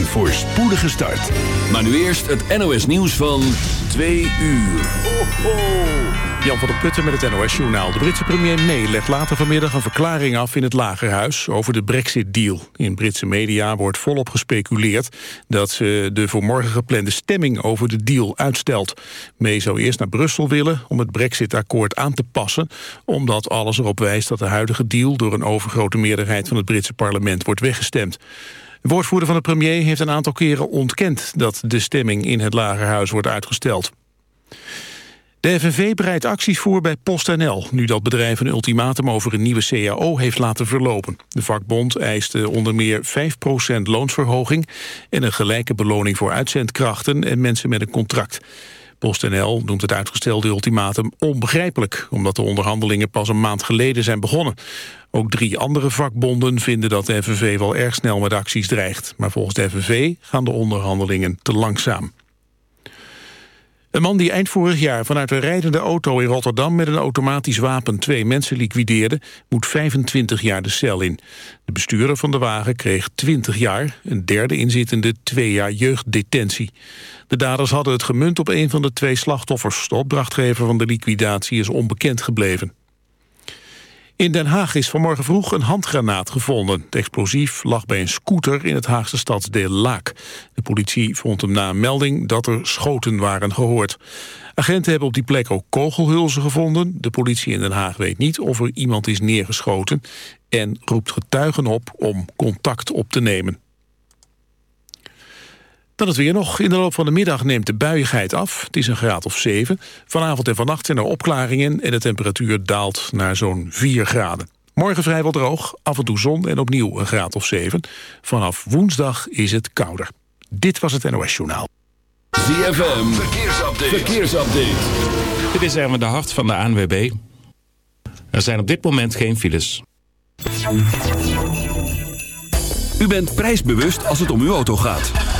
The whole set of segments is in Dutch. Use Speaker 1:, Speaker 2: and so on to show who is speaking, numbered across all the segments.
Speaker 1: Een voorspoedige start.
Speaker 2: Maar nu eerst het NOS nieuws van 2 uur. Ho.
Speaker 3: Jan van der Putten met het NOS-journaal. De Britse premier May legt later vanmiddag een verklaring af in het Lagerhuis over de Brexit-deal. In Britse media wordt volop gespeculeerd dat ze de voor morgen geplande stemming over de deal uitstelt. May zou eerst naar Brussel willen om het Brexit-akkoord aan te passen, omdat alles erop wijst dat de huidige deal door een overgrote meerderheid van het Britse parlement wordt weggestemd. De woordvoerder van de premier heeft een aantal keren ontkend dat de stemming in het Lagerhuis wordt uitgesteld. De FNV bereidt acties voor bij PostNL... nu dat bedrijf een ultimatum over een nieuwe CAO heeft laten verlopen. De vakbond eiste onder meer 5% loonsverhoging... en een gelijke beloning voor uitzendkrachten en mensen met een contract. PostNL noemt het uitgestelde ultimatum onbegrijpelijk... omdat de onderhandelingen pas een maand geleden zijn begonnen. Ook drie andere vakbonden vinden dat de FNV wel erg snel met acties dreigt. Maar volgens de FNV gaan de onderhandelingen te langzaam. Een man die eind vorig jaar vanuit een rijdende auto in Rotterdam... met een automatisch wapen twee mensen liquideerde... moet 25 jaar de cel in. De bestuurder van de wagen kreeg 20 jaar. Een derde inzittende twee jaar jeugddetentie. De daders hadden het gemunt op een van de twee slachtoffers. De opdrachtgever van de liquidatie is onbekend gebleven. In Den Haag is vanmorgen vroeg een handgranaat gevonden. Het explosief lag bij een scooter in het Haagse stadsdeel Laak. De politie vond hem na een melding dat er schoten waren gehoord. Agenten hebben op die plek ook kogelhulzen gevonden. De politie in Den Haag weet niet of er iemand is neergeschoten... en roept getuigen op om contact op te nemen. Dan het weer nog. In de loop van de middag neemt de buiigheid af. Het is een graad of 7. Vanavond en vannacht zijn er opklaringen... en de temperatuur daalt naar zo'n 4 graden. Morgen vrijwel droog, af en toe zon en opnieuw een graad of 7. Vanaf woensdag is het kouder. Dit was het NOS Journaal.
Speaker 2: ZFM, verkeersupdate. verkeersupdate.
Speaker 4: Dit is Erwin de Hart van de ANWB. Er zijn op dit moment geen files.
Speaker 2: U bent prijsbewust als het om uw auto gaat.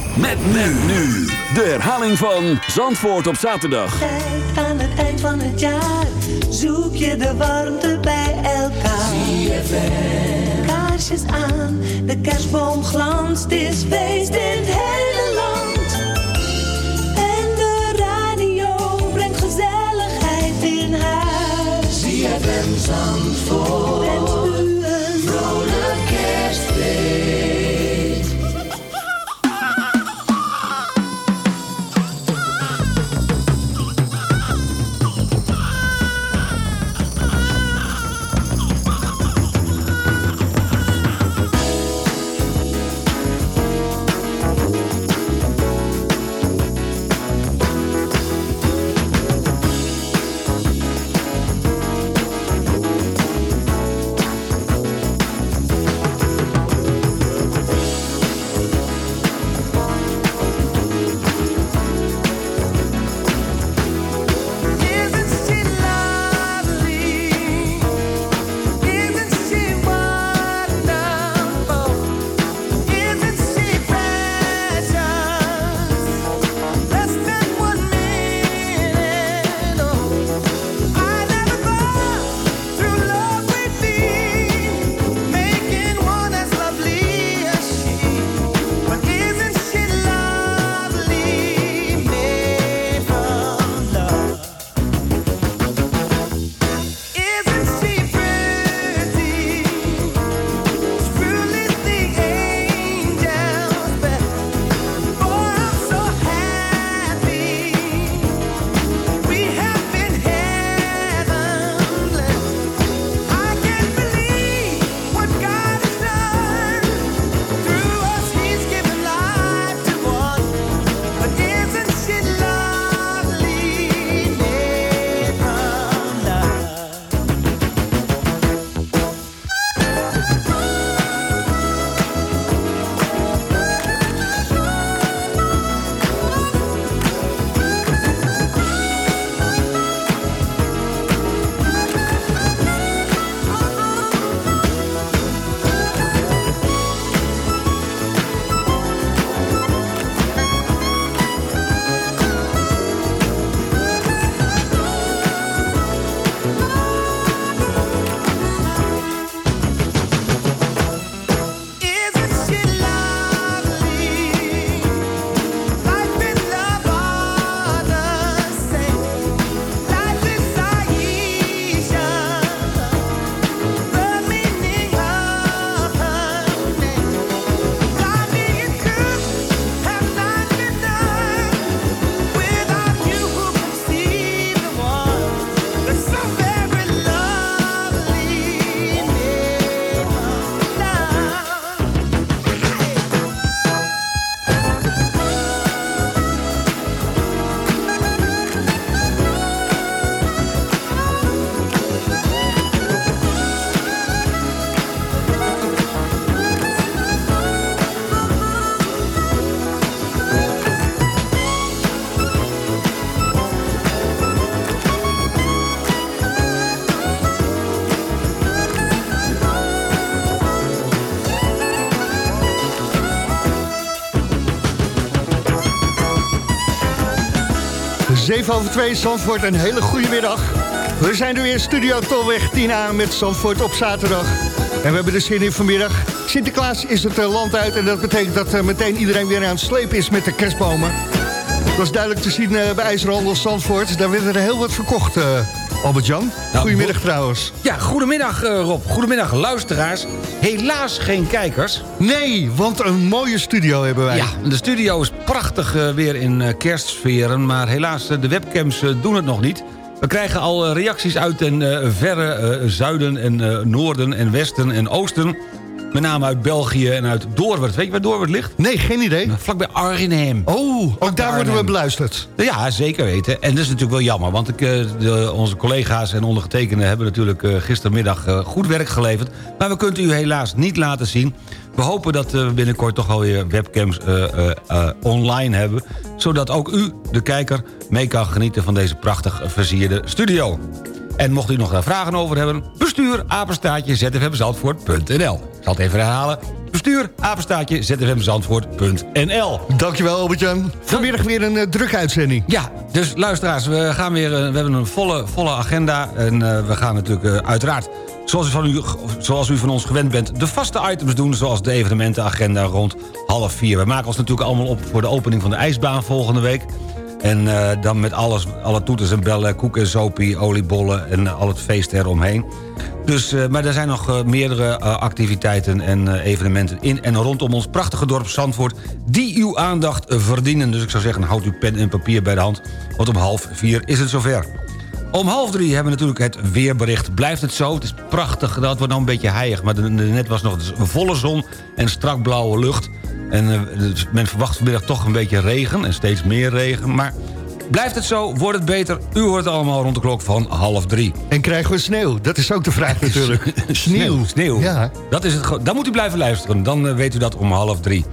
Speaker 2: Met men nu. De herhaling van Zandvoort op zaterdag.
Speaker 5: Kijk aan het eind van het jaar. Zoek je de warmte bij elkaar. ZFM. Kaarsjes aan. De kerstboom glanst. is feest in het hele land. En de radio brengt gezelligheid in huis. ZFM Zandvoort.
Speaker 6: 7 over 2, Zandvoort, een hele goede middag. We zijn er weer, Studio Tolweg 10A met Zandvoort op zaterdag. En we hebben de zin in vanmiddag. Sinterklaas is het eh, land uit en dat betekent dat uh, meteen iedereen weer aan het slepen is met de kerstbomen. Dat was duidelijk te zien uh, bij IJzerhandel Zandvoort. Daar werd er heel wat verkocht, Albert-Jan. Nou, goedemiddag trouwens.
Speaker 7: Ja, goedemiddag Rob. Goedemiddag luisteraars. Helaas geen kijkers.
Speaker 6: Nee, want een mooie studio hebben wij.
Speaker 7: Ja, de studio is prachtig weer in kerstsferen. Maar helaas, de webcams doen het nog niet. We krijgen al eh, reacties uit uh, verre zuiden en noorden en westen en oosten. Met name uit België en uit Doorwerd. Weet je waar Doorwerd ligt?
Speaker 6: Nee, geen idee.
Speaker 7: Nou, vlakbij Arnhem.
Speaker 6: Oh, ook daar worden we beluisterd.
Speaker 7: Ja, zeker weten. En dat is natuurlijk wel jammer. Want ik, de, onze collega's en ondergetekenden hebben natuurlijk gistermiddag goed werk geleverd. Maar we kunnen u helaas niet laten zien. We hopen dat we binnenkort toch alweer webcams online hebben zodat ook u, de kijker, mee kan genieten van deze prachtig versierde studio. En mocht u nog daar vragen over hebben... bestuur apenstaatje zfmzandvoort.nl Ik zal het even herhalen. Bestuur apenstaatje zfmzandvoort.nl
Speaker 6: Dankjewel Albert-Jan. Vanmiddag weer een uh, drukke uitzending.
Speaker 7: Ja, dus luisteraars, we, gaan weer, uh, we hebben een volle, volle agenda. En uh, we gaan natuurlijk uiteraard Zoals u, van u, zoals u van ons gewend bent, de vaste items doen... zoals de evenementenagenda rond half vier. We maken ons natuurlijk allemaal op voor de opening van de ijsbaan volgende week. En uh, dan met alles, alle toeters en bellen, koek en zopie, oliebollen... en uh, al het feest eromheen. Dus, uh, maar er zijn nog meerdere activiteiten en evenementen in en rondom ons prachtige dorp Zandvoort... die uw aandacht verdienen. Dus ik zou zeggen, houd uw pen en papier bij de hand... want om half vier is het zover. Om half drie hebben we natuurlijk het weerbericht. Blijft het zo? Het is prachtig. Dat wordt nog een beetje heilig. Maar net was nog volle zon en strak blauwe lucht. En uh, dus men verwacht vanmiddag toch een beetje regen. En steeds meer regen. Maar blijft het zo? Wordt het beter? U hoort het allemaal rond de klok van half drie.
Speaker 6: En krijgen we sneeuw? Dat is ook de vraag natuurlijk.
Speaker 7: sneeuw. Sneeuw. Ja. Dat is het, dan moet u blijven luisteren. Dan uh, weet u dat om half drie.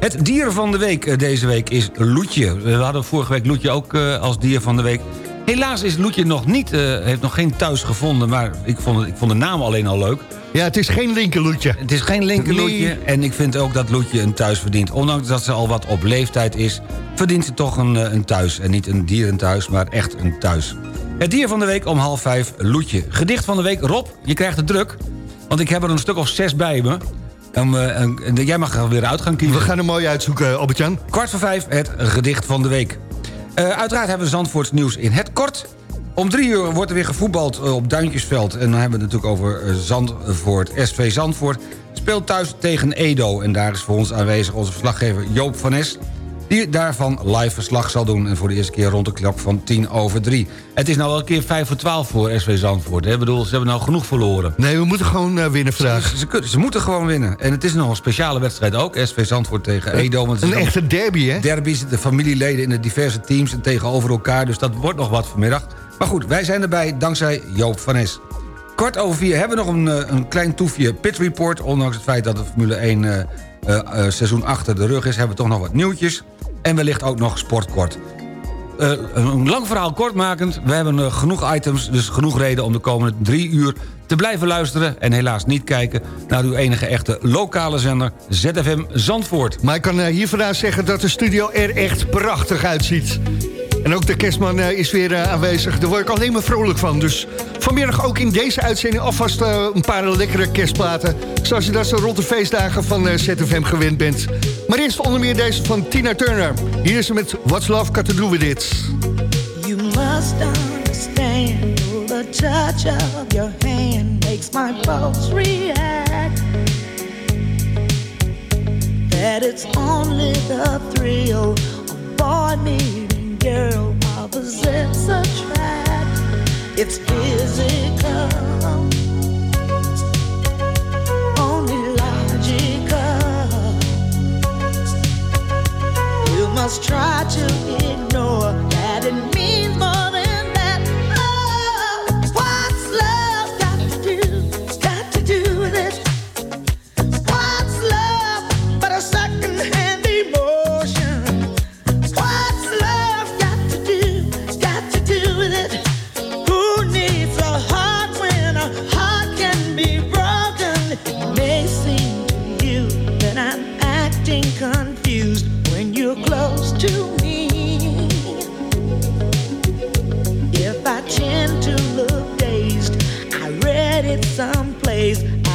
Speaker 7: Het dier van de week uh, deze week is Loetje. We hadden vorige week Loetje ook als dier van de week. Helaas is Loetje nog niet, uh, heeft nog geen thuis gevonden... maar ik vond, ik vond de naam alleen al leuk.
Speaker 6: Ja, het is geen linkerloetje.
Speaker 7: Het is geen linkerloetje en ik vind ook dat Loetje een thuis verdient. Ondanks dat ze al wat op leeftijd is... verdient ze toch een, eh, een thuis. En niet een dierenthuis, maar echt een thuis. Het dier van de week om half vijf, Loetje. Gedicht van de week, Rob, je krijgt de druk. Want ik heb er een stuk of zes bij me. Um, uh, jij mag er weer uit gaan kiezen.
Speaker 6: We gaan er mooi uitzoeken, Albert-Jan.
Speaker 7: Kwart voor vijf, het gedicht van de week. Uh, uiteraard hebben we Zandvoorts nieuws in het kort. Om drie uur wordt er weer gevoetbald uh, op Duintjesveld. En dan hebben we het natuurlijk over uh, Zandvoort. SV Zandvoort speelt thuis tegen Edo. En daar is voor ons aanwezig onze verslaggever Joop van Es die daarvan live verslag zal doen. En voor de eerste keer rond de klok van 10 over 3. Het is nou wel een keer 5 voor 12 voor SV Zandvoort. Ik bedoel, ze hebben nou genoeg verloren.
Speaker 6: Nee, we moeten gewoon uh, winnen vandaag.
Speaker 7: Ze, ze, ze, moeten gewoon winnen. En het is nog een speciale wedstrijd ook. SV Zandvoort tegen Edo.
Speaker 6: Want een echte derby, hè?
Speaker 7: Derby zitten familieleden in de diverse teams en tegenover elkaar. Dus dat wordt nog wat vanmiddag. Maar goed, wij zijn erbij dankzij Joop van Es. Kwart over vier hebben we nog een, eh, een klein toefje pit report. Ondanks het feit dat de Formule 1 uh, uh, seizoen achter de rug is... hebben we toch nog wat nieuwtjes. En wellicht ook nog sportkort. Uh, een lang verhaal kortmakend. We hebben uh, genoeg items, dus genoeg reden om de komende drie uur te blijven luisteren... en helaas niet kijken naar uw enige echte lokale zender ZFM Zandvoort.
Speaker 6: Maar ik kan uh, hier vandaan zeggen dat de studio er echt prachtig uitziet. En ook de kerstman is weer aanwezig. Daar word ik alleen maar vrolijk van. Dus vanmiddag ook in deze uitzending alvast uh, een paar lekkere kerstplaten. Zoals je dat zo rond de feestdagen van ZFM gewend bent. Maar eerst onder meer deze van Tina Turner. Hier is ze met What's Love Got To Do With It.
Speaker 8: You must understand The touch of your hand Makes my pulse react That it's only the thrill Of boy meeting girl opposites attract. It's physical, only logical. You must try to ignore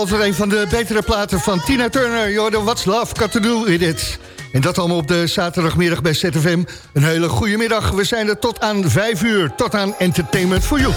Speaker 9: over een van de betere platen van Tina Turner. Jordan, what's love got to do with it? En dat allemaal op de zaterdagmiddag bij ZFM. Een hele goede middag. We zijn er tot aan 5 uur. Tot aan Entertainment for You.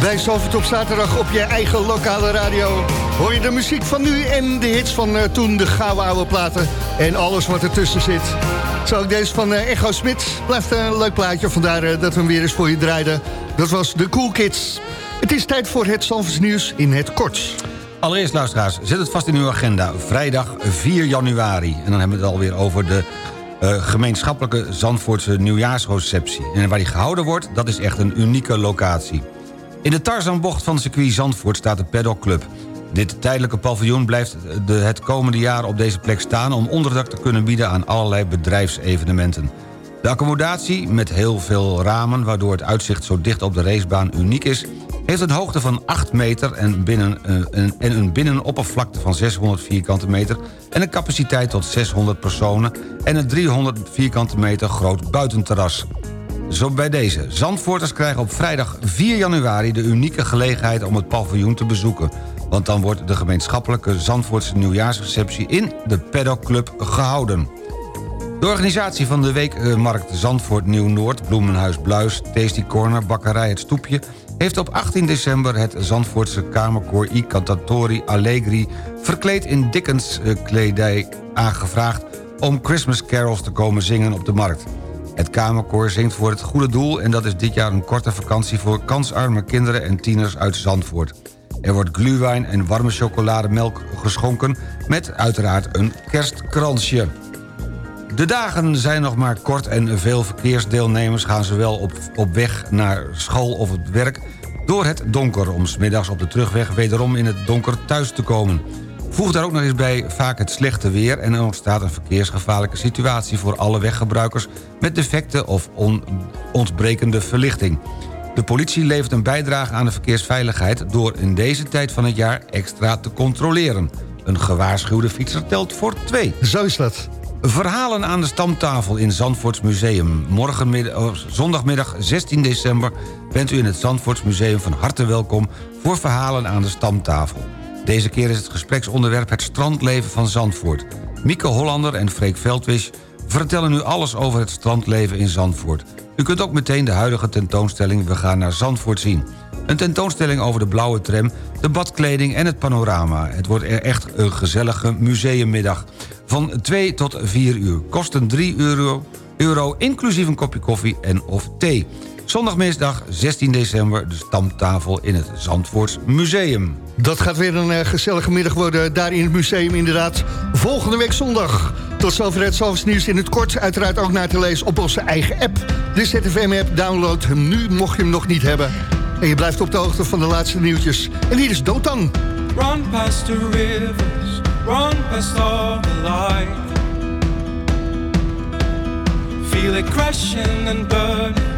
Speaker 6: Bij Zalvert op zaterdag op je eigen lokale radio... hoor je de muziek van nu en de hits van eh, toen, de gouden oude platen... en alles wat ertussen zit. Zo ook deze van eh, Echo Smit. Blijft een leuk plaatje, vandaar eh, dat we hem weer eens voor je draaiden. Dat was de Cool Kids. Het is tijd voor het Zalverts nieuws in het kort.
Speaker 7: Allereerst, luisteraars, zet het vast in uw agenda. Vrijdag 4 januari. En dan hebben we het alweer over de gemeenschappelijke Zandvoortse nieuwjaarsreceptie. En waar die gehouden wordt, dat is echt een unieke locatie. In de Tarzanbocht van circuit Zandvoort staat de Paddock Club. Dit tijdelijke paviljoen blijft de, het komende jaar op deze plek staan... om onderdak te kunnen bieden aan allerlei bedrijfsevenementen. De accommodatie, met heel veel ramen... waardoor het uitzicht zo dicht op de racebaan uniek is... heeft een hoogte van 8 meter en, binnen, eh, en een binnenoppervlakte van 600 vierkante meter... en een capaciteit tot 600 personen... en een 300 vierkante meter groot buitenterras. Zo bij deze. Zandvoorters krijgen op vrijdag 4 januari de unieke gelegenheid om het paviljoen te bezoeken. Want dan wordt de gemeenschappelijke Zandvoortse nieuwjaarsreceptie in de Paddock Club gehouden. De organisatie van de weekmarkt Zandvoort Nieuw-Noord... Bloemenhuis Bluis, Tasty Corner, Bakkerij Het Stoepje... heeft op 18 december het Zandvoortse kamerkoor I Cantatori Allegri... verkleed in Dickens eh, kledij aangevraagd... om Christmas carols te komen zingen op de markt. Het Kamerkoor zingt voor het goede doel... en dat is dit jaar een korte vakantie voor kansarme kinderen en tieners uit Zandvoort. Er wordt gluwijn en warme chocolademelk geschonken... met uiteraard een kerstkransje. De dagen zijn nog maar kort en veel verkeersdeelnemers gaan zowel op, op weg naar school of het werk door het donker... om smiddags op de terugweg wederom in het donker thuis te komen. Voeg daar ook nog eens bij vaak het slechte weer... en er ontstaat een verkeersgevaarlijke situatie voor alle weggebruikers... met defecte of on, ontbrekende verlichting. De politie levert een bijdrage aan de verkeersveiligheid... door in deze tijd van het jaar extra te controleren. Een gewaarschuwde fietser telt voor twee.
Speaker 6: Zo is dat.
Speaker 7: Verhalen aan de stamtafel in Zandvoorts Museum. Morgenmiddag, oh, zondagmiddag 16 december bent u in het Zandvoorts Museum van harte welkom... voor Verhalen aan de stamtafel. Deze keer is het gespreksonderwerp het strandleven van Zandvoort. Mieke Hollander en Freek Veldwisch vertellen u alles over het strandleven in Zandvoort. U kunt ook meteen de huidige tentoonstelling We gaan naar Zandvoort zien. Een tentoonstelling over de blauwe tram, de badkleding en het panorama. Het wordt echt een gezellige museummiddag. Van 2 tot 4 uur. Kosten 3 euro, euro inclusief een kopje koffie en of thee. Zondagmiddag 16 december de stamtafel in het Zandvoorts Museum.
Speaker 6: Dat gaat weer een eh, gezellige middag worden daar in het museum inderdaad. Volgende week zondag. Tot zover het Zalvers nieuws in het kort. Uiteraard ook naar te lezen op onze eigen app. De ZFM-app, download hem nu mocht je hem nog niet hebben. En je blijft op de hoogte van de laatste nieuwtjes. En hier is Dotan.
Speaker 10: Run past the rivers, run past all the light. Feel it crashing and burn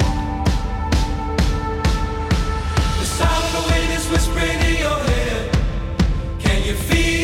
Speaker 10: You feel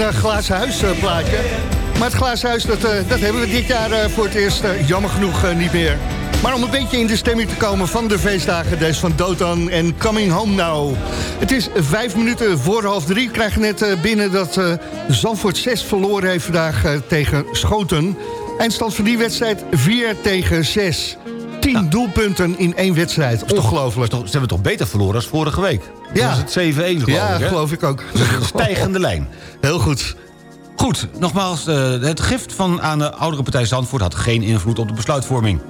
Speaker 6: Zo'n eh, glazen huis eh, plaatje. Maar het glazen huis, dat, eh, dat hebben we dit jaar voor het eerst jammer genoeg niet meer. Maar om een beetje in de stemming te komen van de feestdagen... deze van Dotan en Coming Home Now. Het is vijf minuten voor half drie. Ik krijg net binnen dat Zandvoort 6 verloren heeft vandaag tegen Schoten. Eindstand van die wedstrijd 4 tegen 6. 10 doelpunten in één wedstrijd. Ongelooflijk.
Speaker 7: Ze hebben toch beter verloren als vorige week? Toen
Speaker 6: Ja.
Speaker 7: was het 7-1 geloof
Speaker 6: Ja,
Speaker 7: ik,
Speaker 6: geloof ik ook.
Speaker 7: Een stijgende lijn.
Speaker 6: Heel goed.
Speaker 7: Goed, nogmaals, eh, het gift van aan de oudere partij Zandvoort... had geen invloed op de besluitvorming.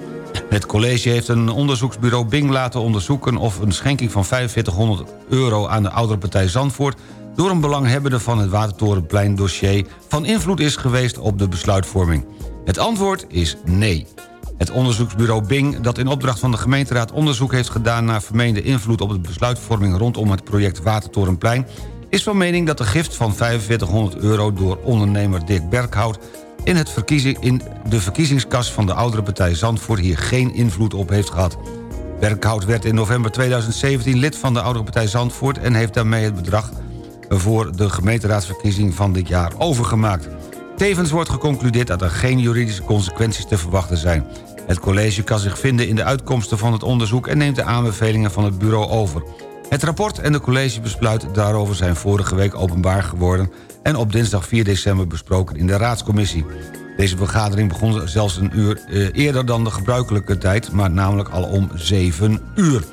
Speaker 7: Het college heeft een onderzoeksbureau Bing laten onderzoeken... of een schenking van 4500 euro aan de oudere partij Zandvoort... door een belanghebbende van het Watertorenplein dossier... van invloed is geweest op de besluitvorming. Het antwoord is nee. Het onderzoeksbureau Bing, dat in opdracht van de gemeenteraad onderzoek heeft gedaan naar vermeende invloed op de besluitvorming rondom het project Watertorenplein, is van mening dat de gift van 4500 euro door ondernemer Dirk Berghout in, het verkiezing, in de verkiezingskas van de oudere partij Zandvoort hier geen invloed op heeft gehad. Berghout werd in november 2017 lid van de oudere partij Zandvoort en heeft daarmee het bedrag voor de gemeenteraadsverkiezing van dit jaar overgemaakt. Tevens wordt geconcludeerd dat er geen juridische consequenties te verwachten zijn. Het college kan zich vinden in de uitkomsten van het onderzoek... en neemt de aanbevelingen van het bureau over. Het rapport en de collegebesluit daarover zijn vorige week openbaar geworden... en op dinsdag 4 december besproken in de raadscommissie. Deze vergadering begon zelfs een uur eh, eerder dan de gebruikelijke tijd... maar namelijk al om 7 uur.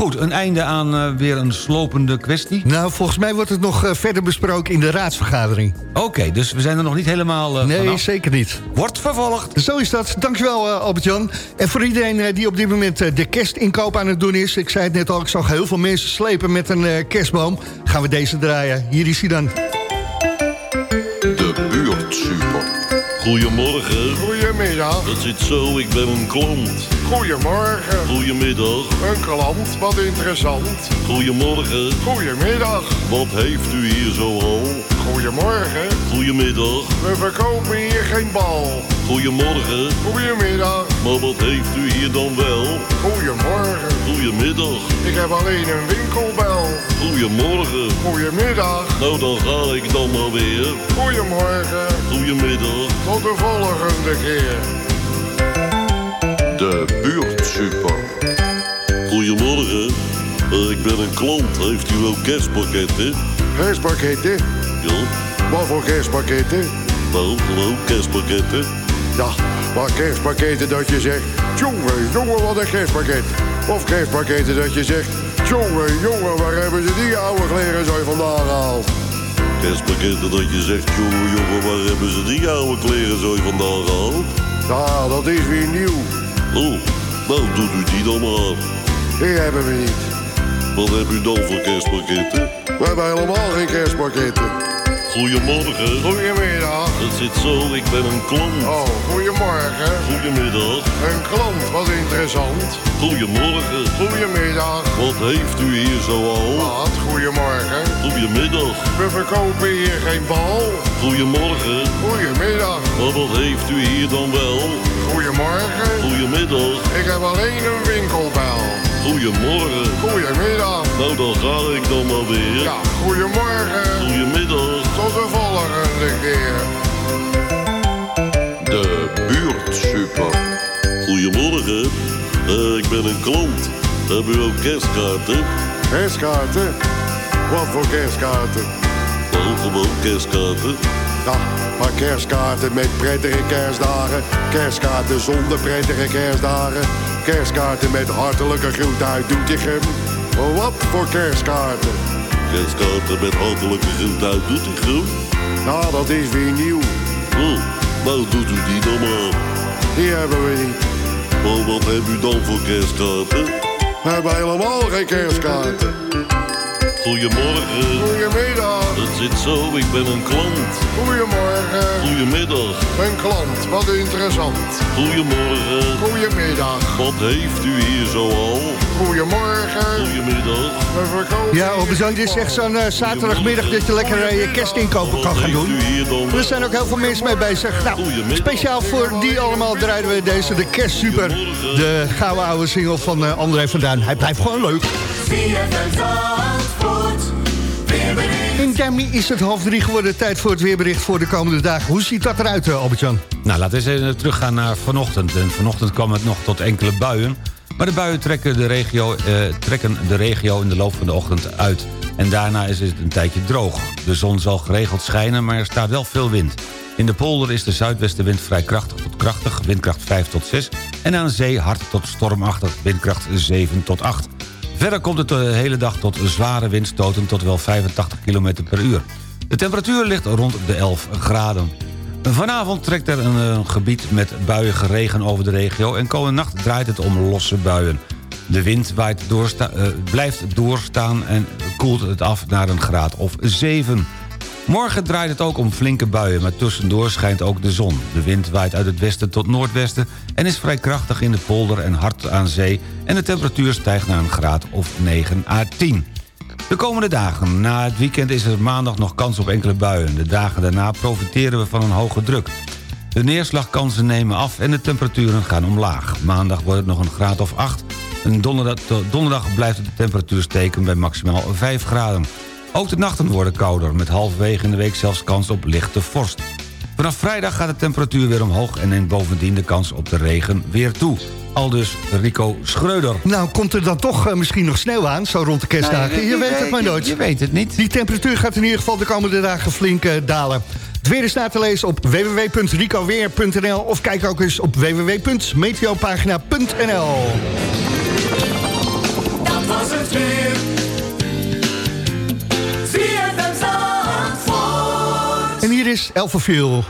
Speaker 7: Goed, een einde aan eh, weer een slopende kwestie.
Speaker 6: Nou, volgens mij wordt het nog eh, verder besproken in de raadsvergadering.
Speaker 7: Oké, dus we zijn er nog niet helemaal eh,
Speaker 6: Nee,
Speaker 7: vanaf.
Speaker 6: zeker niet.
Speaker 7: Wordt vervolgd.
Speaker 6: Zo is dat. Dankjewel, eh, Albert-Jan. En voor iedereen die op dit moment de kerstinkoop aan het doen is... ik zei het net al, ik zag heel veel mensen slepen met een eh, kerstboom... gaan we deze draaien. Hier is hij dan.
Speaker 11: De buurt super. Goedemorgen.
Speaker 12: Goedemiddag.
Speaker 11: Dat zit zo, ik ben een klant.
Speaker 12: Goedemorgen.
Speaker 11: Goedemiddag.
Speaker 12: Een klant, wat interessant.
Speaker 11: Goedemorgen.
Speaker 12: Goedemiddag.
Speaker 11: Wat heeft u hier zo al?
Speaker 12: Goedemorgen.
Speaker 11: Goedemiddag.
Speaker 12: We verkopen hier geen bal.
Speaker 11: Goedemorgen.
Speaker 12: Goedemiddag.
Speaker 11: Maar wat heeft u hier dan wel?
Speaker 12: Goedemorgen.
Speaker 11: Goedemiddag.
Speaker 12: Ik heb alleen een winkelbel.
Speaker 11: Goedemorgen.
Speaker 12: Goedemiddag.
Speaker 11: Nou, dan ga ik dan maar weer.
Speaker 12: Goedemorgen.
Speaker 11: Goedemiddag.
Speaker 12: Tot de volgende keer.
Speaker 11: De buurt super. Goedemorgen. Eh, ik ben een klant. Heeft u wel kerstpakketten?
Speaker 12: Kerstpakketten?
Speaker 11: Ja.
Speaker 12: Wat voor kerstpakketten?
Speaker 11: Nou, gewoon kerstpakketten.
Speaker 12: Ja, maar kerstpakketten dat je zegt... Jongen, jongen, wat een kerstpakket. Of kerstpakketten dat je zegt... Jongen, jongen, waar hebben ze die oude kleren zo vandaan gehaald?
Speaker 11: Kerstpakketten dat je zegt, jongen, jongen, waar hebben ze die oude kleren zo vandaan gehaald?
Speaker 12: Ja, dat is weer nieuw.
Speaker 11: Oh, nou doet u die dan maar.
Speaker 12: Die hebben we niet.
Speaker 11: Wat heb u dan voor kerstpakketten?
Speaker 12: We hebben helemaal geen kerstpakketten.
Speaker 11: Goedemorgen.
Speaker 12: Goedemiddag.
Speaker 11: Het zit zo, ik ben een klant.
Speaker 12: Oh, goedemorgen.
Speaker 11: Goedemiddag.
Speaker 12: Een klant, wat interessant.
Speaker 11: Goedemorgen.
Speaker 12: Goedemiddag.
Speaker 11: Wat heeft u hier zo al?
Speaker 12: Wat, goedemorgen.
Speaker 11: Goedemiddag.
Speaker 12: We verkopen hier geen bal.
Speaker 11: Goedemorgen.
Speaker 12: Goedemiddag.
Speaker 11: Maar wat heeft u hier dan wel?
Speaker 12: Goedemorgen.
Speaker 11: Goedemiddag.
Speaker 12: Ik heb alleen een winkelbel.
Speaker 11: Goedemorgen.
Speaker 12: Goedemiddag.
Speaker 11: Nou, dan ga ik dan maar weer.
Speaker 12: Ja, goedemorgen.
Speaker 11: Goedemiddag.
Speaker 12: De volgende keer.
Speaker 11: De buurt super. Goedemorgen. Eh, ik ben een klant. Heb u ook kerstkaarten?
Speaker 12: Kerstkaarten? Wat voor kerstkaarten?
Speaker 11: Nou, gewoon kerstkaarten.
Speaker 12: Ja, maar kerstkaarten met prettige kerstdagen. Kerstkaarten zonder prettige kerstdagen. Kerstkaarten met hartelijke groet uit Doetinchem. Wat voor kerstkaarten?
Speaker 11: Kerstkaarten met hartelijke groet uit Doetinchem.
Speaker 12: Nou, dat is weer nieuw.
Speaker 11: Oh, nou doet u die dan maar.
Speaker 12: Die hebben we niet.
Speaker 11: Maar wat heb u dan voor kerstkaarten?
Speaker 12: We hebben helemaal geen kerstkaarten.
Speaker 11: Goedemorgen.
Speaker 12: Goedemiddag.
Speaker 11: Het zit zo, ik ben een klant.
Speaker 12: Goedemorgen.
Speaker 11: Goedemiddag.
Speaker 12: Een klant, wat interessant.
Speaker 11: Goedemorgen.
Speaker 12: Goedemiddag.
Speaker 11: Wat heeft u hier zo al?
Speaker 12: Goedemorgen.
Speaker 11: Goedemiddag.
Speaker 12: We verkopen
Speaker 6: Ja, Albert-Jan, dit is echt zo'n eh, zaterdagmiddag dat je lekker eh, je kerstinkopen kan gaan doen. Er zijn ook heel veel mensen mee bezig. Nou, speciaal voor die allemaal draaien we deze, de Kerstsuper. De gouden oude single van eh, André van Duin. Hij blijft gewoon leuk. In Dammy is het half drie geworden. Tijd voor het weerbericht voor de komende dagen. Hoe ziet dat eruit, eh, Albert-Jan?
Speaker 7: Nou, laten we eens even teruggaan naar vanochtend. En vanochtend kwam het nog tot enkele buien. Maar de buien trekken de, regio, eh, trekken de regio in de loop van de ochtend uit. En daarna is het een tijdje droog. De zon zal geregeld schijnen, maar er staat wel veel wind. In de polder is de zuidwestenwind vrij krachtig tot krachtig, windkracht 5 tot 6. En aan zee hard tot stormachtig, windkracht 7 tot 8. Verder komt het de hele dag tot zware windstoten tot wel 85 km per uur. De temperatuur ligt rond de 11 graden. Vanavond trekt er een, eh, gebied met buiige regen over de regio... en komende nacht draait het om losse buien. De wind waait eh, blijft doorstaan en koelt het af naar een graad of 7. Morgen draait het ook om flinke buien, maar tussendoor schijnt ook de zon. De wind waait uit het westen tot noordwesten... en is vrij krachtig in de polder en hard aan zee... en de temperatuur stijgt naar een graad of 9 à 10. De komende dagen. Na het weekend is er maandag nog kans op enkele buien. De dagen daarna profiteren we van een hoge druk. De neerslagkansen nemen af en de temperaturen gaan omlaag. Maandag wordt het nog een graad of 8. En donderdag, donderdag blijft de temperatuur steken bij maximaal 5 graden. Ook de nachten worden kouder, met halverwege in de week zelfs kans op lichte vorst. Vanaf vrijdag gaat de temperatuur weer omhoog... en neemt bovendien de kans op de regen weer toe. Aldus Rico Schreuder.
Speaker 6: Nou, komt er dan toch eh, misschien nog sneeuw aan, zo rond de kerstdagen?
Speaker 7: Nee,
Speaker 6: je,
Speaker 7: je
Speaker 6: weet het maar nooit.
Speaker 7: je weet het niet.
Speaker 6: Die temperatuur gaat in ieder geval de komende dagen flink eh, dalen. Het weer is na te lezen op www.ricoweer.nl of kijk ook eens op www.meteopagina.nl
Speaker 13: Dat was het weer.
Speaker 6: Hier is Elfenviel.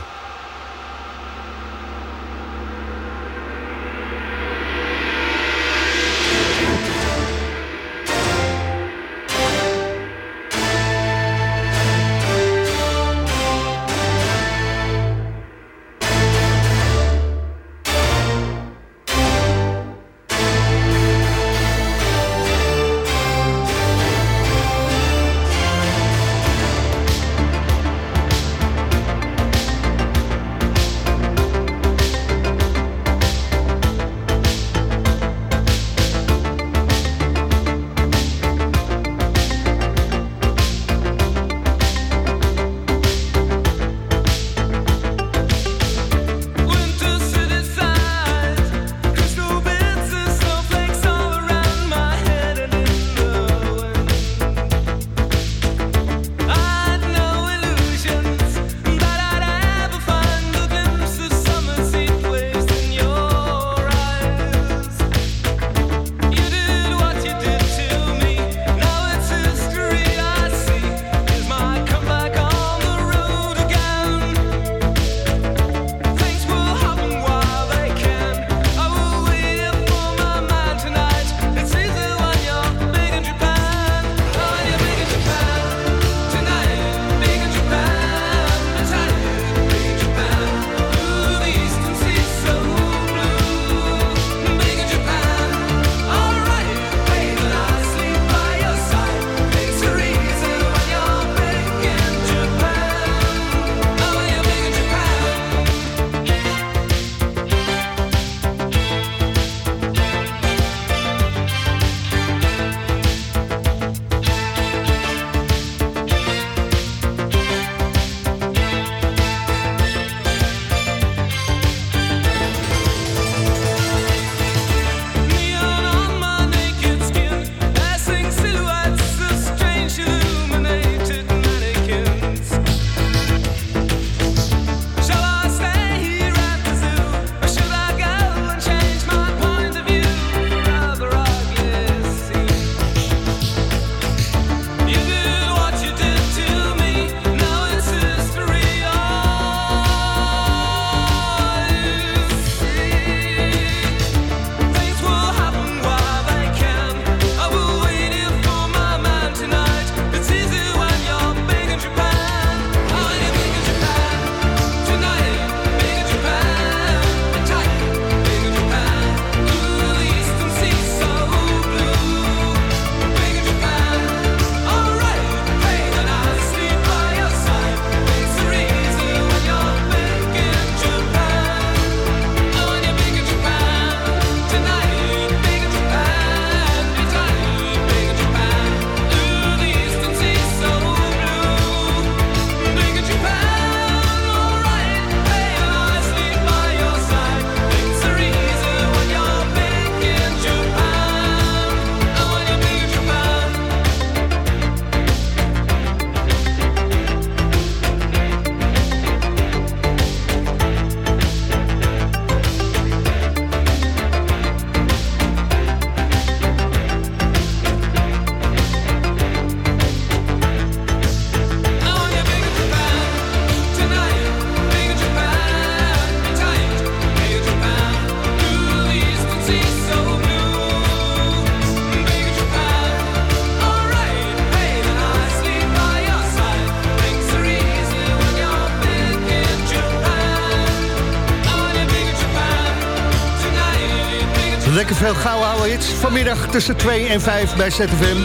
Speaker 6: Vanmiddag tussen 2 en 5 bij ZFM.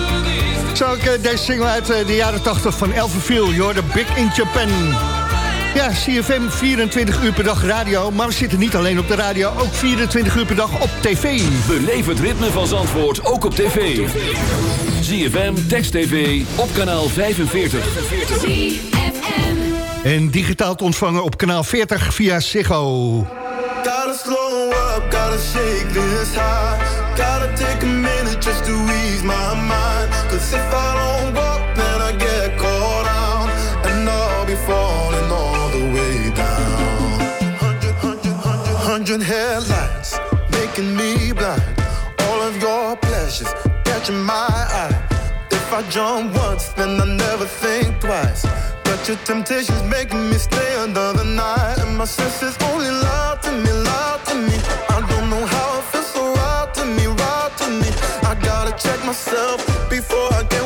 Speaker 6: Zo ik eh, deze single uit eh, de jaren 80 van Elverville. You're the Big in Japan. Ja, CFM 24 uur per dag radio. Maar we zitten niet alleen op de radio, ook 24 uur per dag op tv.
Speaker 2: Beleef het ritme van Zandvoort ook op tv. ZFM, Text TV, op kanaal 45.
Speaker 6: En digitaal te ontvangen op kanaal 40 via Ziggo.
Speaker 13: Gotta slow up, gotta shake this high. Gotta take a minute just to ease my mind. Cause if I don't walk, then I get caught out. And I'll be falling all the way down. Hundred, hundred, hundred, hundred headlights making me blind. All of your pleasures catching my eye. If I jump once, then I never think twice. But your temptation's making me stay another night. And my senses only lie check myself before I get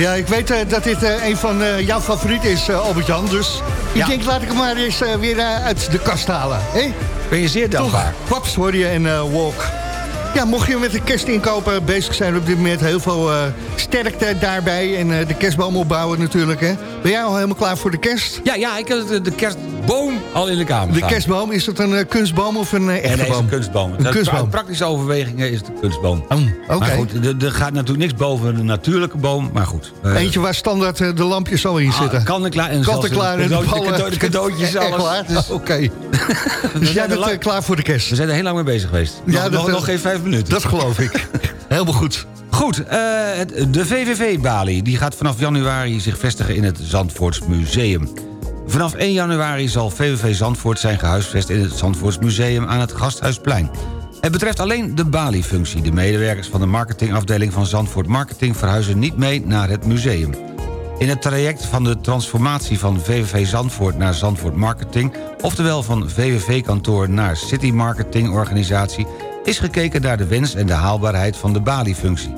Speaker 6: Ja, ik weet eh, dat dit eh, een van eh, jouw favorieten is, eh, Albert-Jan. Dus ik denk, laat ik hem maar eens eh, weer uit de kast halen. Hey?
Speaker 7: Ben je zeer dankbaar.
Speaker 6: Paps hoor je en eh, Walk. Ja, mocht je met de kerstinkopen bezig zijn op dit moment... heel veel eh, sterkte daarbij en eh, de kerstboom opbouwen natuurlijk. Hè. Ben jij al helemaal klaar voor de kerst?
Speaker 7: Ja, ja, ik heb de, de kerstboom al in de kamer
Speaker 6: De kerstboom, is dat een eh, kunstboom of een
Speaker 7: Ja,
Speaker 6: echte
Speaker 7: nee, het is
Speaker 6: boom?
Speaker 7: een kunstboom.
Speaker 6: Een kunstboom.
Speaker 7: uit praktische overwegingen is het een kunstboom.
Speaker 6: oké.
Speaker 7: Maar goed, er, gaat natuurlijk niks boven de natuurlijke boom. Maar goed. eh,
Speaker 6: Eentje waar standaard eh, de lampjes al in zitten.
Speaker 7: Ah, kan ik klaar. En
Speaker 6: en klaar
Speaker 7: de
Speaker 6: en de
Speaker 7: cadeautje-
Speaker 6: ballen.
Speaker 7: cadeau- de cadeautjes,
Speaker 6: Echt
Speaker 7: alles.
Speaker 6: Dus- Oké. Dus jij bent
Speaker 7: lang-
Speaker 6: klaar voor de kerst?
Speaker 7: We zijn er heel lang mee bezig geweest.
Speaker 6: Ja,
Speaker 7: nog,
Speaker 6: dat,
Speaker 7: nog, nog geen vijf minuten.
Speaker 6: Dat geloof ik. Helemaal goed.
Speaker 7: Goed, de VVV-balie die gaat vanaf januari zich vestigen in het Zandvoorts Museum. Vanaf 1 januari zal VVV Zandvoort zijn gehuisvest in het Zandvoorts Museum aan het Gasthuisplein. Het betreft alleen de baliefunctie. De medewerkers van de marketingafdeling van Zandvoort Marketing verhuizen niet mee naar het museum. In het traject van de transformatie van VVV Zandvoort naar Zandvoort Marketing... oftewel van VVV-kantoor naar City Marketing Organisatie... is gekeken naar de wens en de haalbaarheid van de baliefunctie.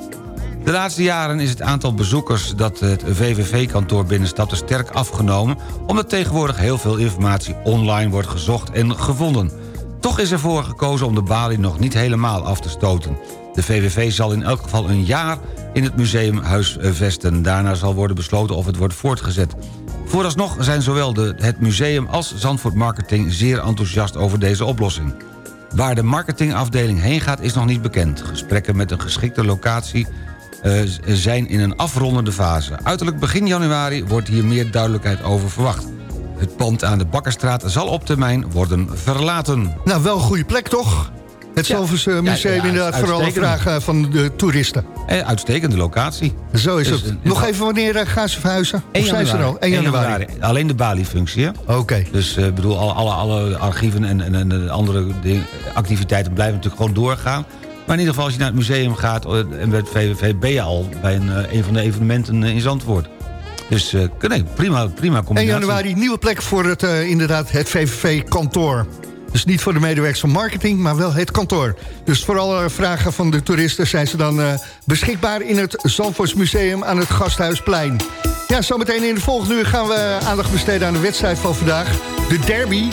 Speaker 7: De laatste jaren is het aantal bezoekers dat het VVV-kantoor binnenstapte sterk afgenomen... omdat tegenwoordig heel veel informatie online wordt gezocht en gevonden. Toch is ervoor gekozen om de balie nog niet helemaal af te stoten. De VVV zal in elk geval een jaar in het museum huisvesten. Daarna zal worden besloten of het wordt voortgezet. Vooralsnog zijn zowel de, het museum als Zandvoort Marketing... zeer enthousiast over deze oplossing. Waar de marketingafdeling heen gaat is nog niet bekend. Gesprekken met een geschikte locatie zijn in een afrondende fase. Uiterlijk begin januari wordt hier meer duidelijkheid over verwacht. Het pand aan de Bakkerstraat zal op termijn worden verlaten.
Speaker 9: Nou, wel een goede plek toch? Het
Speaker 7: Ja.
Speaker 9: Zalvers eh,
Speaker 7: Ja,
Speaker 9: Museum
Speaker 7: ja,
Speaker 9: inderdaad voor alle vragen van de toeristen.
Speaker 7: Eh, uitstekende locatie.
Speaker 9: Zo is
Speaker 7: Dus,
Speaker 9: het.
Speaker 7: eh,
Speaker 9: Nog even wanneer eh, gaan ze verhuizen?
Speaker 7: 1
Speaker 9: Of zijn ze er al? 1 januari.
Speaker 7: Alleen de baliefunctie?
Speaker 9: Oké.
Speaker 7: Dus ik bedoel, alle, alle, alle archieven en, en, en de andere ding- activiteiten blijven natuurlijk gewoon doorgaan. Maar in ieder geval, als je naar het museum gaat eh, en bij het VVV... ben je al bij een, eh, een van de evenementen eh, in Zandvoort. Dus nee, prima, prima
Speaker 9: 1
Speaker 7: combinatie.
Speaker 9: januari, nieuwe plek voor het, inderdaad, het VVV-kantoor. Dus niet voor de medewerkers van marketing, maar wel het kantoor. Dus voor alle vragen van de toeristen zijn ze dan beschikbaar... in het Zandvoortsmuseum aan het Gasthuisplein. Ja, zometeen in de volgende uur gaan we aandacht besteden aan de wedstrijd van vandaag. De derby.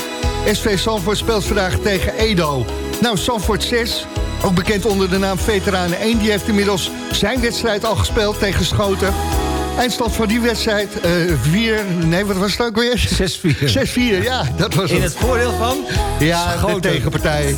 Speaker 9: SV Zandvoort speelt vandaag tegen Edo. Nou, Zandvoort 6, ook bekend onder de naam Veteranen 1... die heeft inmiddels zijn wedstrijd al gespeeld tegen Schoten... Eindstand van die wedstrijd, 4... nee, wat was het ook weer?
Speaker 7: 6-4.
Speaker 9: 6-4, ja, dat was
Speaker 7: In het voordeel van?
Speaker 9: Ja, de
Speaker 7: Schoten.
Speaker 9: tegenpartij.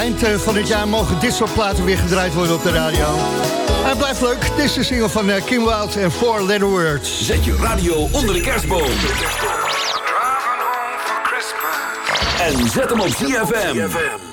Speaker 9: Eind eh, van het jaar mogen dit soort platen weer gedraaid worden op de radio.
Speaker 6: Hij blijft leuk. Dit is de single van eh, Kim Wilde en Four Letter Words.
Speaker 2: Zet je radio onder de kerstboom. En zet hem op ZFM.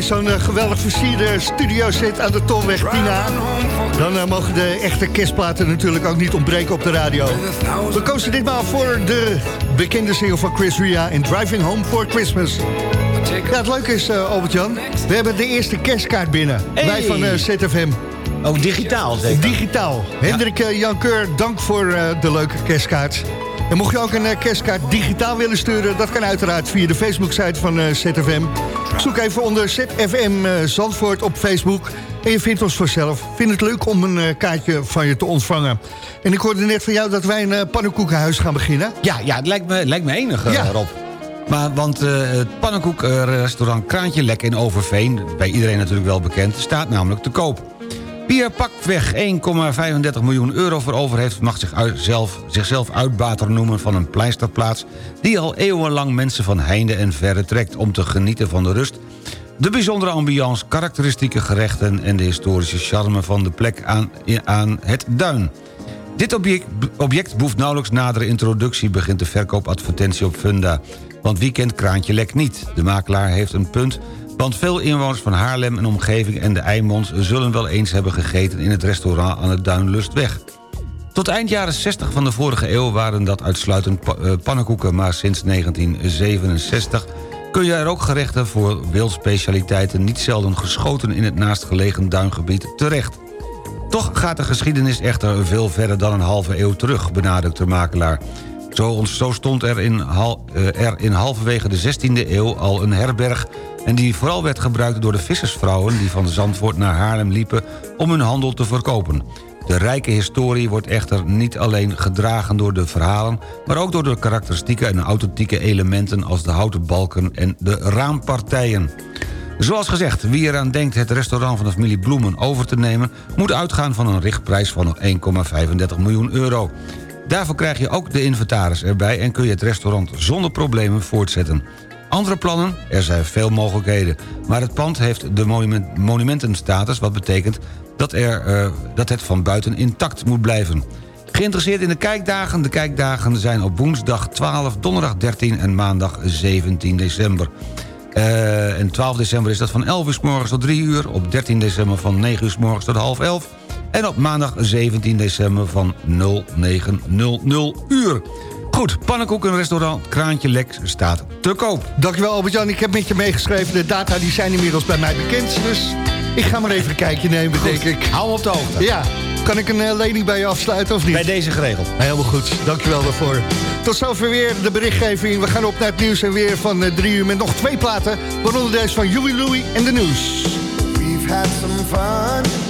Speaker 13: In
Speaker 6: zo'n eh, geweldig versierde studio zit aan de Tolweg Tina... dan eh, mogen de echte kerstplaten natuurlijk ook niet ontbreken op de radio. We kozen ditmaal voor de bekende single van Chris Ria... in Driving Home for Christmas. Ja, het leuke is, eh, Albert-Jan, we hebben de eerste kerstkaart binnen.
Speaker 7: Hey.
Speaker 6: Wij van ZFM.
Speaker 7: Ook digitaal zeker?
Speaker 6: Digitaal. Hendrik eh, Jan Keur, dank voor de leuke kerstkaart. En mocht je ook een kerstkaart digitaal willen sturen... dat kan uiteraard via de Facebook-site van ZFM. Zoek even onder ZFM eh, Zandvoort op Facebook... en je vindt ons vanzelf. Vind het leuk om een eh, kaartje van je te ontvangen. En ik hoorde net van jou dat wij een eh, pannenkoekenhuis gaan beginnen.
Speaker 7: Ja, ja het lijkt me, lijkt me enig,
Speaker 6: Ja.
Speaker 7: Rob. Maar, want het pannenkoekrestaurant Kraantje Lek in Overveen... bij iedereen natuurlijk wel bekend, staat namelijk te koop. Wie er pakweg 1,35 miljoen euro voor over heeft... mag zich uit- zelf, zichzelf uitbater noemen van een pleisterplaats... die al eeuwenlang mensen van heinde en verre trekt... om te genieten van de rust, de bijzondere ambiance... karakteristieke gerechten en de historische charme van de plek aan, aan het Duin. Dit object, object behoeft nauwelijks nadere introductie... begint de verkoopadvertentie op Funda. Want wie kent Kraantje Lek niet? De makelaar heeft een punt... want veel inwoners van Haarlem en omgeving en de Eimons... zullen wel eens hebben gegeten in het restaurant aan het Duinlustweg. Tot eind jaren 60 van de vorige eeuw waren dat uitsluitend eh, pannenkoeken... maar sinds 1967 kun je er ook gerechten voor wildspecialiteiten... niet zelden geschoten in het naastgelegen duingebied terecht. Toch gaat de geschiedenis echter veel verder dan een halve eeuw terug... benadrukt de makelaar. Zo, stond er in, hal, eh, er in halverwege de 16e eeuw al een herberg... en die vooral werd gebruikt door de vissersvrouwen... die van Zandvoort naar Haarlem liepen om hun handel te verkopen. De rijke historie wordt echter niet alleen gedragen door de verhalen... maar ook door de karakteristieke en authentieke elementen... als de houten balken en de raampartijen. Zoals gezegd, wie eraan denkt het restaurant van de familie Bloemen over te nemen... moet uitgaan van een richtprijs van 1,35 miljoen euro. Daarvoor krijg je ook de inventaris erbij... en kun je het restaurant zonder problemen voortzetten. Andere plannen? Er zijn veel mogelijkheden. Maar het pand heeft de monument, monumentenstatus... wat betekent dat, er, eh, dat het van buiten intact moet blijven. Geïnteresseerd in de kijkdagen? De kijkdagen zijn op woensdag 12, donderdag 13 en maandag 17 december. Eh, en 12 december is dat van 11 uur s morgens tot 3 uur. Op 13 december van 9 uur s morgens tot half 11. En op maandag 17 december van 0900 uur. Goed, pannenkoekenrestaurant Kraantje Lek staat te koop.
Speaker 6: Dankjewel Albert-Jan, ik heb met je meegeschreven. De data die zijn inmiddels bij mij bekend. Dus ik ga maar even een kijkje nemen, denk ik.
Speaker 7: Hou op de hoogte.
Speaker 6: Ja, kan ik een eh, lening bij je afsluiten of niet?
Speaker 7: Bij deze geregeld.
Speaker 6: Helemaal goed, dankjewel daarvoor. Tot zover weer de berichtgeving. We gaan op naar het nieuws en weer van eh, drie uur met nog twee platen. Waaronder deze van Huey Louie en de nieuws.
Speaker 14: We've had some fun.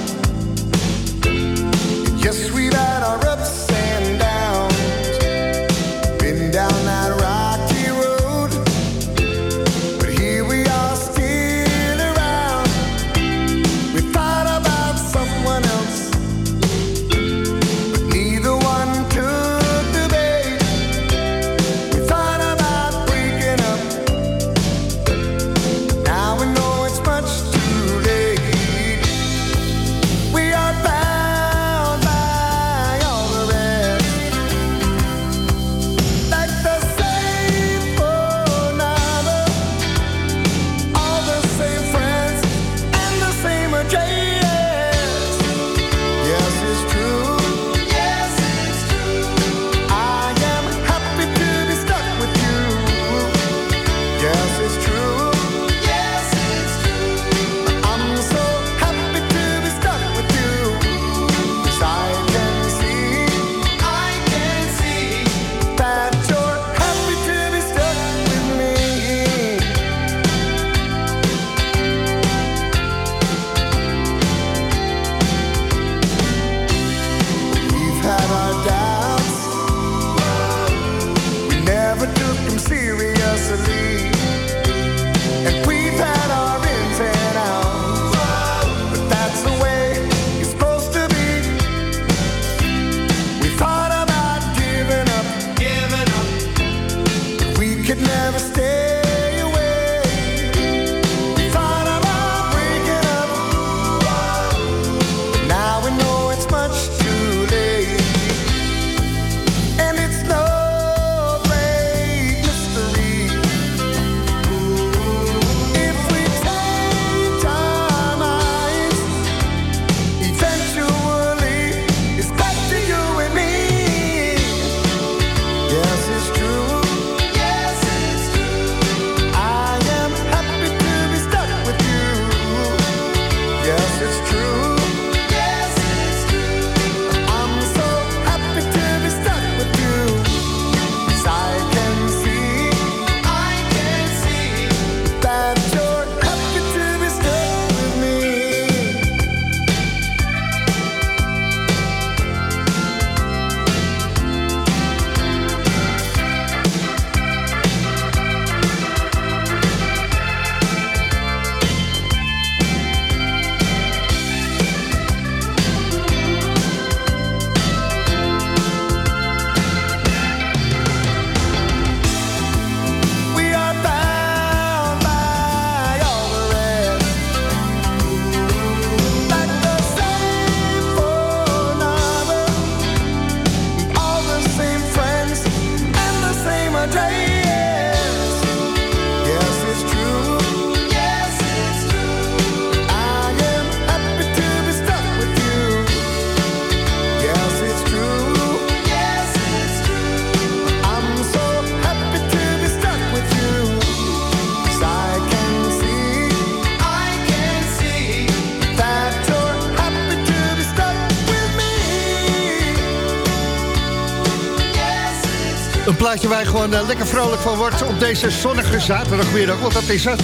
Speaker 6: Gewoon eh, lekker vrolijk van wordt op deze zonnige zaterdagmiddag. Want dat is het.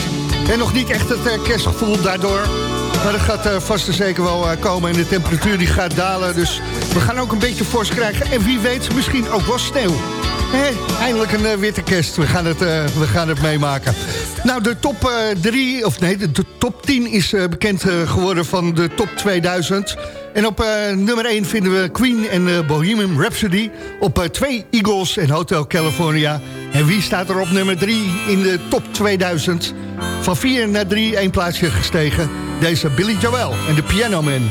Speaker 6: En nog niet echt het eh, kerstgevoel daardoor. Maar dat gaat eh, vast en zeker wel komen. En de temperatuur die gaat dalen. Dus we gaan ook een beetje fors krijgen. En wie weet, misschien ook wel sneeuw. Eindelijk een witte kerst. We gaan, het, we gaan het meemaken. Nou, de top 3, of nee, de, de top 10 is bekend geworden van de top 2000. En op eh, nummer 1 vinden we Queen en eh, Bohemian Rhapsody. Op 2 Eagles en Hotel California. En wie staat er op nummer 3 in de top 2000? Van 4 naar 3, één plaatsje gestegen. Deze Billy Joel en de Piano Man.